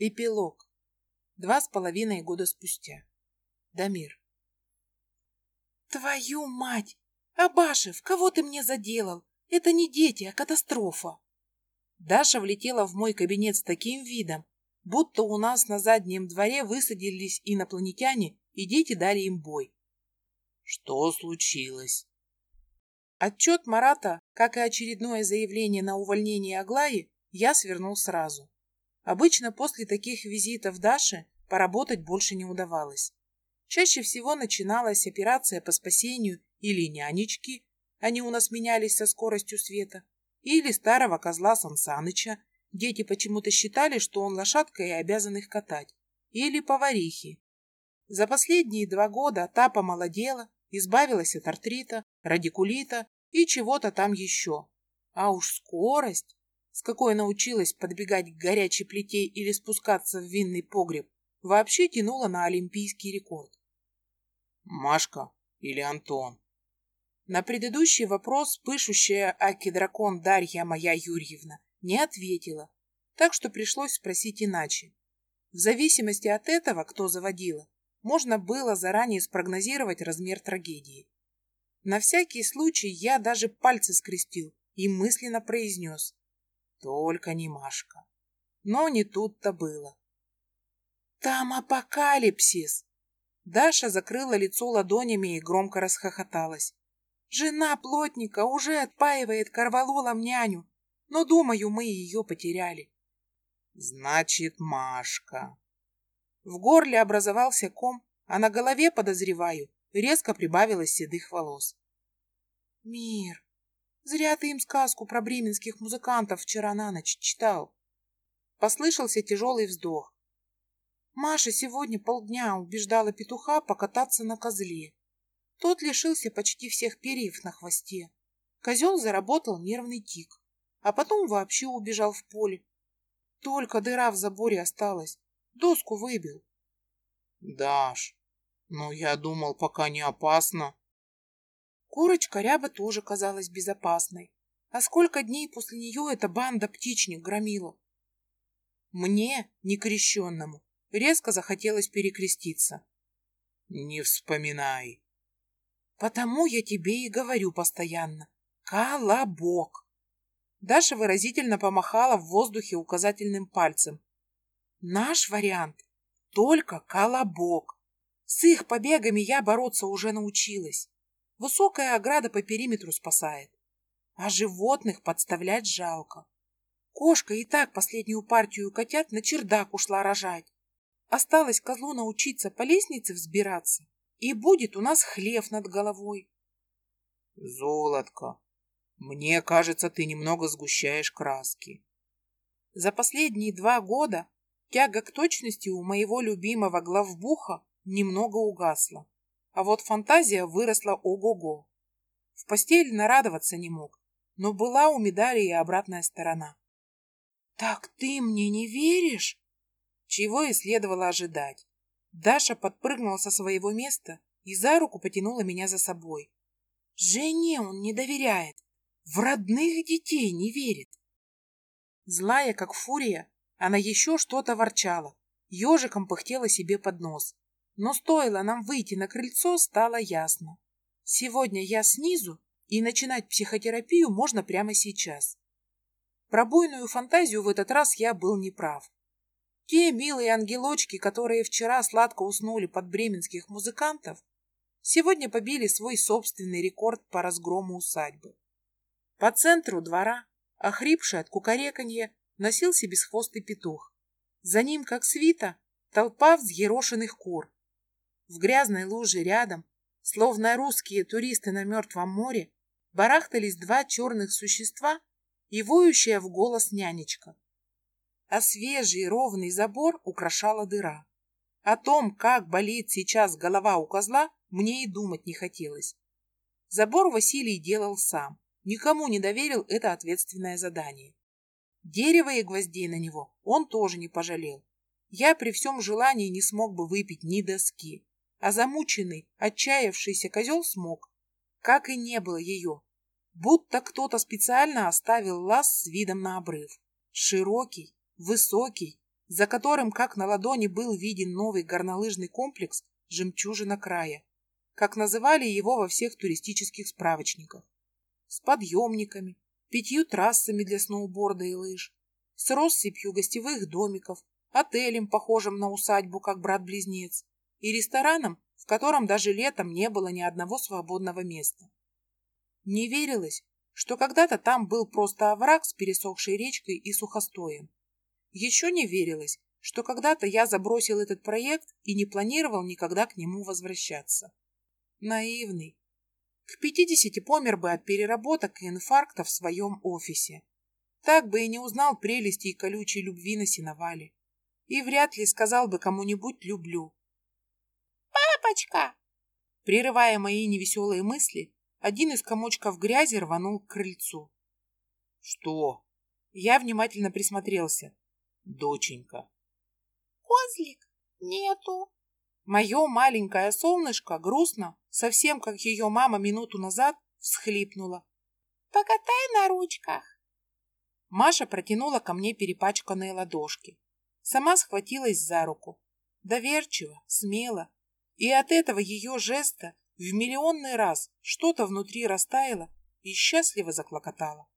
Эпилог. Два с половиной года спустя. Дамир. Твою мать! Абашев, кого ты мне заделал? Это не дети, а катастрофа. Даша влетела в мой кабинет с таким видом, будто у нас на заднем дворе высадились инопланетяне, и дети дали им бой. Что случилось? Отчет Марата, как и очередное заявление на увольнение Аглаи, я свернул сразу. Обычно после таких визитов Даши поработать больше не удавалось. Чаще всего начиналась операция по спасению или нянечки, они у нас менялись со скоростью света, или старого козла Сансаныча, дети почему-то считали, что он лошадка и обязан их катать, или поварихи. За последние два года та помолодела, избавилась от артрита, радикулита и чего-то там еще. А уж скорость, с какой научилась подбегать к горячей плите или спускаться в винный погреб, вообще тянула на олимпийский рекорд. Машка или Антон? На предыдущий вопрос пышущая аки-дракон Дарья моя Юрьевна не ответила, так что пришлось спросить иначе. В зависимости от этого, кто заводила, можно было заранее спрогнозировать размер трагедии. На всякий случай я даже пальцы скрестил и мысленно произнес «Только не Машка». Но не тут-то было. «Там апокалипсис!» Даша закрыла лицо ладонями и громко расхохоталась. «Жена плотника уже отпаивает корвалолом няню, но, думаю, мы ее потеряли». «Значит, Машка», в горле образовался ком, а на голове, подозреваю, резко прибавилось седых волос. «Мир, зря ты им сказку про бременских музыкантов вчера на ночь читал». Послышался тяжелый вздох. Маша сегодня полдня убеждала петуха покататься на козле. Тот лишился почти всех перьев на хвосте. Козел заработал нервный тик, а потом вообще убежал в поле. Только дыра в заборе осталась, Доску выбил. Даш, ну я думал, пока не опасно. Курочка ряба тоже казалась безопасной. А сколько дней после нее эта банда птичник громила? Мне, некрещенному, резко захотелось перекреститься. Не вспоминай. Потому я тебе и говорю постоянно. Колобок. Даша выразительно помахала в воздухе указательным пальцем, Наш вариант — только колобок. С их побегами я бороться уже научилась. Высокая ограда по периметру спасает. А животных подставлять жалко. Кошка и так последнюю партию котят на чердак ушла рожать. Осталось козлу научиться по лестнице взбираться, и будет у нас хлев над головой. Золотко, мне кажется, ты немного сгущаешь краски. За последние два года Тяга к точности у моего любимого главбуха немного угасла, а вот фантазия выросла ого-го. В постель нарадоваться не мог, но была у медали и обратная сторона. «Так ты мне не веришь?» Чего и следовало ожидать. Даша подпрыгнула со своего места и за руку потянула меня за собой. Жене он не доверяет, в родных детей не верит. Злая, как фурия, она еще что-то ворчала, ежиком пыхтела себе под нос. Но стоило нам выйти на крыльцо, стало ясно. Сегодня я снизу, и начинать психотерапию можно прямо сейчас. Про буйную фантазию в этот раз я был неправ. Те милые ангелочки, которые вчера сладко уснули под бременских музыкантов, сегодня побили свой собственный рекорд по разгрому усадьбы. По центру двора, охрипший от кукареканья, носился бесхвостый петух. За ним, как свита, толпа взъерошенных кур. В грязной луже рядом, словно русские туристы на Мертвом море, барахтались два черных существа и воющая в голос нянечка. А свежий ровный забор украшала дыра. О том, как болит сейчас голова у козла, мне и думать не хотелось. Забор Василий делал сам, никому не доверил это ответственное задание. Дерева и гвоздей на него он тоже не пожалел. Я при всем желании не смог бы выпить ни доски, а замученный, отчаявшийся козел смог. Как и не было ее. Будто кто-то специально оставил лаз с видом на обрыв. Широкий, высокий, за которым, как на ладони, был виден новый горнолыжный комплекс «Жемчужина края», как называли его во всех туристических справочниках, с подъемниками, пятью трассами для сноуборда и лыж, с россыпью гостевых домиков, отелем, похожим на усадьбу, как брат-близнец, и рестораном, в котором даже летом не было ни одного свободного места. Не верилось, что когда-то там был просто овраг с пересохшей речкой и сухостоем. Еще не верилось, что когда-то я забросил этот проект и не планировал никогда к нему возвращаться. Наивный. К пятидесяти помер бы от переработок и инфаркта в своем офисе. Так бы и не узнал прелести и колючей любви на сеновале. И вряд ли сказал бы кому-нибудь «люблю». «Папочка!» Прерывая мои невеселые мысли, один из комочков грязи рванул к крыльцу. Что? Я внимательно присмотрелся. Доченька. Козлик? Нету. Мое маленькое солнышко грустно, совсем как ее мама минуту назад, всхлипнула. Покатай на ручках. Маша протянула ко мне перепачканные ладошки. Сама схватилась за руку. Доверчиво, смело. И от этого ее жеста в миллионный раз что-то внутри растаяло и счастливо заклокотало.